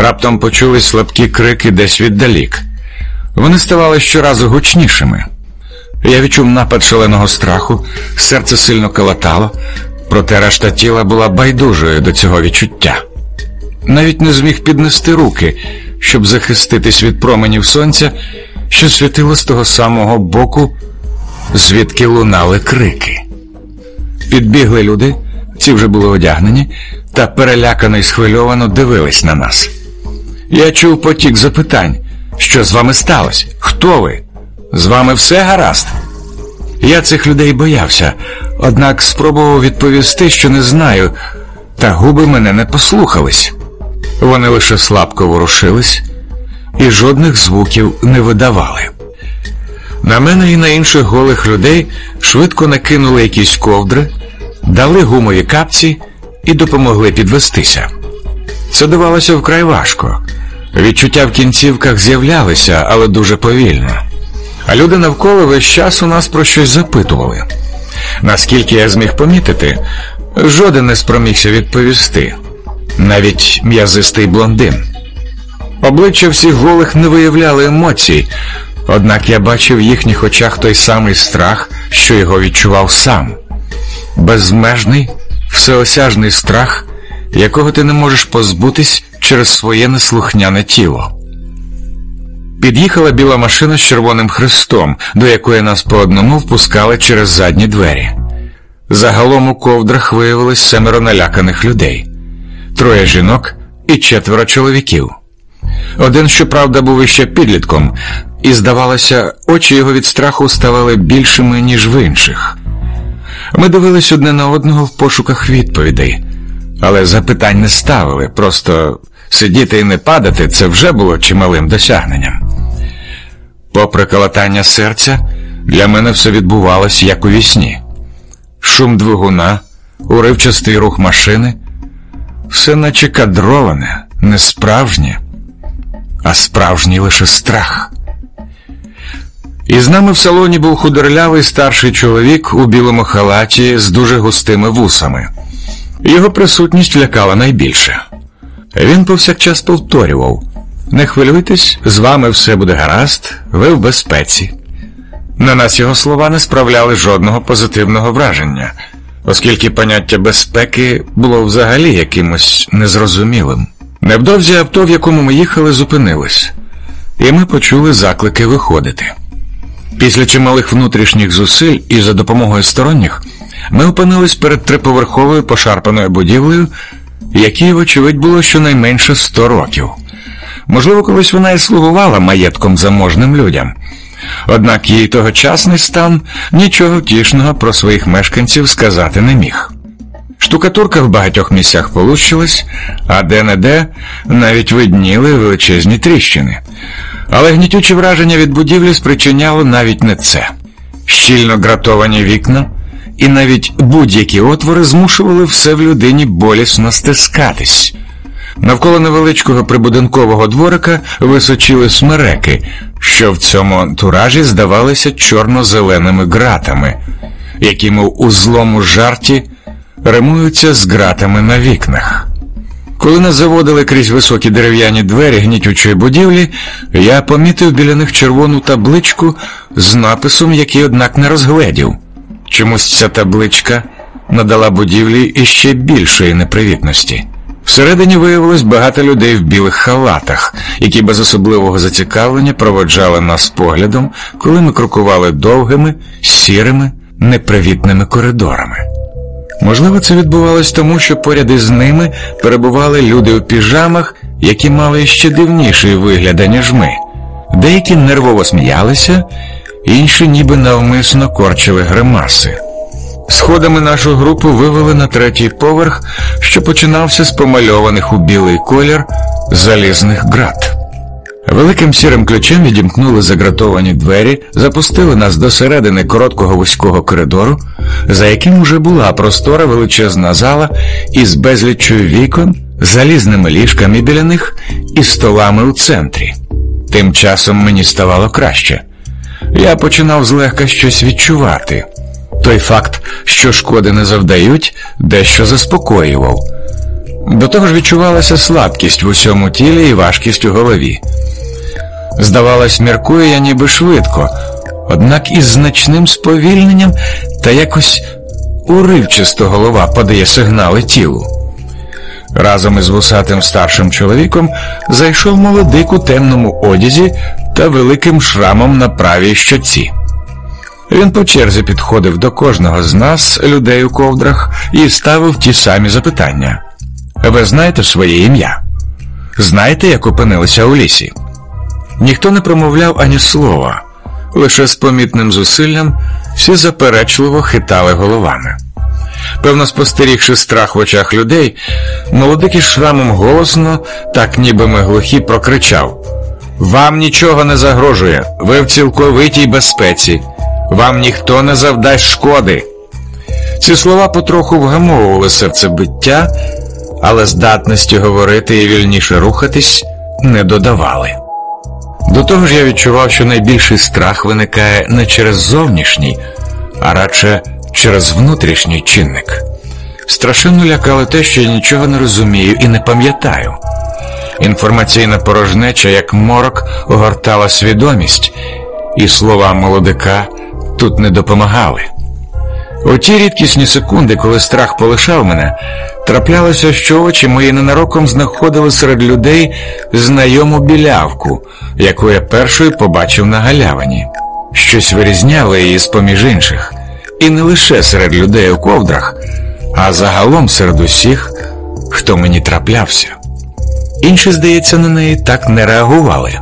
Раптом почулись слабкі крики десь віддалік. Вони ставали щоразу гучнішими. Я відчув напад шаленого страху, серце сильно калатало, проте решта тіла була байдужою до цього відчуття. Навіть не зміг піднести руки, щоб захиститись від променів сонця, що світило з того самого боку, звідки лунали крики. Підбігли люди, ці вже були одягнені, та перелякано і схвильовано дивились на нас. Я чув потік запитань, що з вами сталося? Хто ви? З вами все гаразд? Я цих людей боявся, однак спробував відповісти, що не знаю, та губи мене не послухались. Вони лише слабко ворушились і жодних звуків не видавали. На мене і на інших голих людей швидко накинули якісь ковдри, дали гумові капці і допомогли підвестися. Це давалося вкрай важко. Відчуття в кінцівках з'являлися, але дуже повільно. А люди навколо весь час у нас про щось запитували. Наскільки я зміг помітити, жоден не спромігся відповісти, навіть м'язистий блондин. Обличчя всіх голих не виявляли емоцій, однак я бачив в їхніх очах той самий страх, що його відчував сам безмежний, всеосяжний страх, якого ти не можеш позбутись через своє неслухняне тіло. Під'їхала біла машина з червоним хрестом, до якої нас по одному впускали через задні двері. Загалом у ковдрах виявилось семеро наляканих людей, троє жінок і четверо чоловіків. Один, щоправда, був іще підлітком, і, здавалося, очі його від страху ставали більшими, ніж в інших. Ми дивились одне на одного в пошуках відповідей, але запитань не ставили, просто сидіти і не падати це вже було чималим досягненням. Попри калатання серця, для мене все відбувалось як у вісні. Шум двигуна, уривчастий рух машини, все наче кадроване, не справжнє, а справжній лише страх. І з нами в салоні був худорлявий старший чоловік у білому халаті з дуже густими вусами. Його присутність лякала найбільше. Він повсякчас повторював не хвилюйтесь, з вами все буде гаразд, ви в безпеці. На нас його слова не справляли жодного позитивного враження, оскільки поняття безпеки було взагалі якимось незрозумілим. Невдовзі авто, в якому ми їхали, зупинилось, і ми почули заклики виходити. Після чималих внутрішніх зусиль і за допомогою сторонніх ми опинились перед триповерховою пошарпаною будівлею, якій, вочевидь, було щонайменше 100 років. Можливо, колись вона і слугувала маєтком заможним людям. Однак її тогочасний стан нічого втішного про своїх мешканців сказати не міг. Штукатурка в багатьох місцях полущилась, а де-не-де навіть видніли величезні тріщини. Але гнітюче враження від будівлі спричиняло навіть не це. Щільно гратовані вікна, і навіть будь-які отвори змушували все в людині болісно стискатись. Навколо невеличкого прибудинкового дворика височили смереки, що в цьому антуражі здавалися чорно-зеленими ґратами, які, мов у злому жарті, римуються з ґратами на вікнах. Коли нас заводили крізь високі дерев'яні двері гнітючої будівлі, я помітив біля них червону табличку з написом, який, однак, не розгледів. Чомусь ця табличка надала будівлі іще більшої непривітності. Всередині виявилось багато людей в білих халатах, які без особливого зацікавлення проводжали нас поглядом, коли ми крокували довгими, сірими, непривітними коридорами. Можливо, це відбувалось тому, що поряд із ними перебували люди у піжамах, які мали ще дивніший вигляд, ніж ми. Деякі нервово сміялися, інші ніби навмисно корчили гримаси. Сходами нашу групу вивели на третій поверх, що починався з помальованих у білий колір залізних град. Великим сірим ключем відімкнули загратовані двері, запустили нас до середини короткого вузького коридору, за яким уже була простора величезна зала із безліччю вікон, залізними ліжками біля них і столами у центрі. Тим часом мені ставало краще. Я починав злегка щось відчувати. Той факт, що шкоди не завдають, дещо заспокоював. До того ж відчувалася слабкість в усьому тілі і важкість у голові. Здавалось, міркую я ніби швидко, однак із значним сповільненням та якось уривчисто голова подає сигнали тілу. Разом із вусатим старшим чоловіком зайшов молодик у темному одязі та великим шрамом на правій щоці. Він по черзі підходив до кожного з нас, людей у ковдрах, і ставив ті самі запитання. Ви знаєте своє ім'я? Знаєте, як опинилися у лісі? Ніхто не промовляв ані слова, лише з помітним зусиллям всі заперечливо хитали головами. Певно, спостерігши страх в очах людей, молодик шрамом голосно, так ніби ми глухі, прокричав: Вам нічого не загрожує, ви в цілковитій безпеці, вам ніхто не завдасть шкоди. Ці слова потроху вгамовували серцебиття, але здатності говорити і вільніше рухатись не додавали. До того ж я відчував, що найбільший страх виникає не через зовнішній, а радше через внутрішній чинник. Страшенно лякало те, що я нічого не розумію і не пам'ятаю. Інформаційна порожнеча, як морок, огортала свідомість, і слова молодика тут не допомагали. У ті рідкісні секунди, коли страх полишав мене, траплялося, що очі мої ненароком знаходили серед людей знайому білявку, яку я першою побачив на галявині. Щось вирізняло її з поміж інших, і не лише серед людей у ковдрах, а загалом серед усіх, хто мені траплявся. Інші, здається, на неї так не реагували.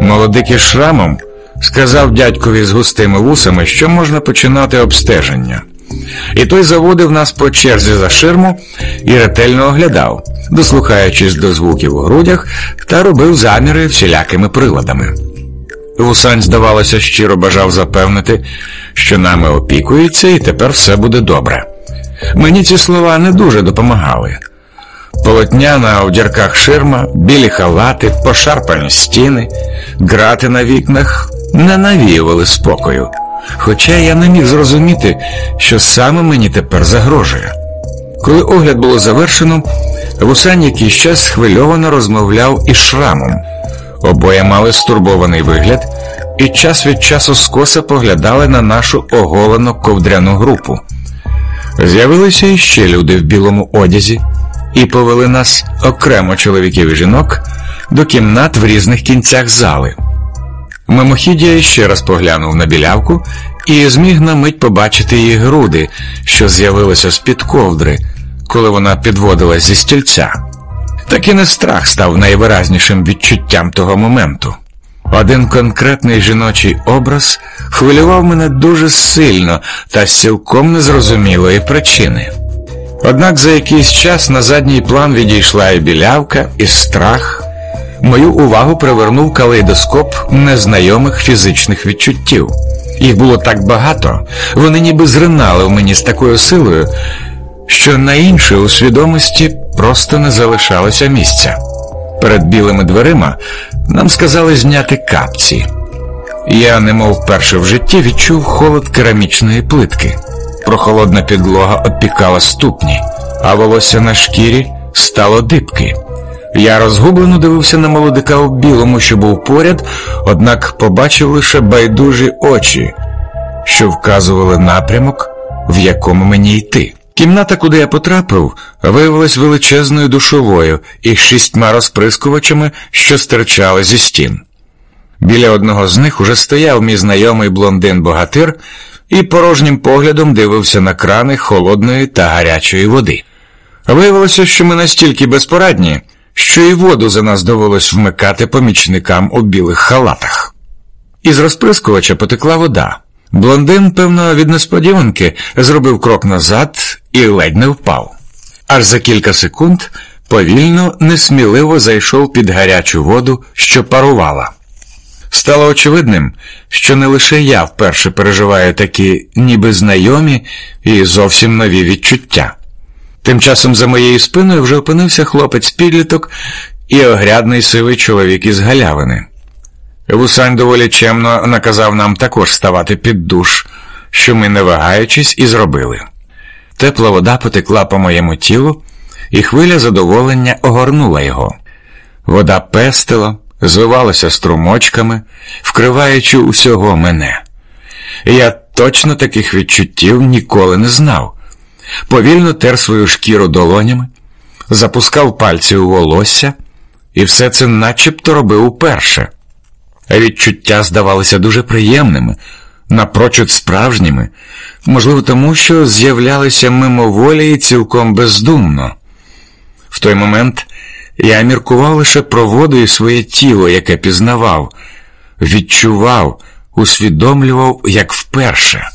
Молодик із шрамом сказав дядькові з густими вусами, що можна починати обстеження. І той заводив нас по черзі за ширму і ретельно оглядав, дослухаючись до звуків у грудях та робив заміри всілякими приладами. Вусань, здавалося, щиро бажав запевнити, що нами опікується, і тепер все буде добре. Мені ці слова не дуже допомагали. Полотняна у дірках ширма, білі халати, пошарпані стіни, грати на вікнах не навіювали спокою, хоча я не міг зрозуміти, що саме мені тепер загрожує. Коли огляд було завершено, Вусань якийсь час схвильовано розмовляв із шрамом. Обоє мали стурбований вигляд і час від часу скоса поглядали на нашу оголену ковдряну групу. З'явилися іще люди в білому одязі і повели нас окремо чоловіків і жінок до кімнат в різних кінцях зали. Мимохідь я ще раз поглянув на білявку і зміг на мить побачити її груди, що з'явилися з-під ковдри, коли вона підводилась зі стільця. Так і не страх став найвиразнішим відчуттям того моменту. Один конкретний жіночий образ хвилював мене дуже сильно та цілком незрозумілої причини. Однак за якийсь час на задній план відійшла і білявка, і страх. Мою увагу привернув калейдоскоп незнайомих фізичних відчуттів. Їх було так багато, вони ніби зринали в мені з такою силою, що на інше у свідомості просто не залишалося місця. Перед білими дверима нам сказали зняти капці. Я, немов вперше в житті, відчув холод керамічної плитки. Прохолодна підлога обпікала ступні, а волосся на шкірі стало дибки. Я розгублено дивився на молодика у білому, що був поряд, однак побачив лише байдужі очі, що вказували напрямок, в якому мені йти. Кімната, куди я потрапив, виявилась величезною душовою і шістьма розприскувачами, що стирчали зі стін. Біля одного з них уже стояв мій знайомий блондин-богатир і порожнім поглядом дивився на крани холодної та гарячої води. Виявилося, що ми настільки безпорадні, що і воду за нас довелось вмикати помічникам у білих халатах. Із розприскувача потекла вода. Блондин, певно, від несподіванки зробив крок назад і ледь не впав. Аж за кілька секунд повільно, несміливо зайшов під гарячу воду, що парувала. Стало очевидним, що не лише я вперше переживаю такі ніби знайомі і зовсім нові відчуття. Тим часом за моєю спиною вже опинився хлопець підліток і огрядний сивий чоловік із галявини. Вусань доволі чемно наказав нам також ставати під душ, що ми, не вагаючись, і зробили. Тепла вода потекла по моєму тілу, і хвиля задоволення огорнула його. Вода пестила, звивалася струмочками, вкриваючи усього мене. Я точно таких відчуттів ніколи не знав. Повільно тер свою шкіру долонями, запускав пальці у волосся, і все це начебто робив уперше. Відчуття здавалися дуже приємними, напрочуд справжніми, можливо, тому що з'являлися мимоволі і цілком бездумно. В той момент я міркував лише про воду і своє тіло, яке пізнавав, відчував, усвідомлював як вперше.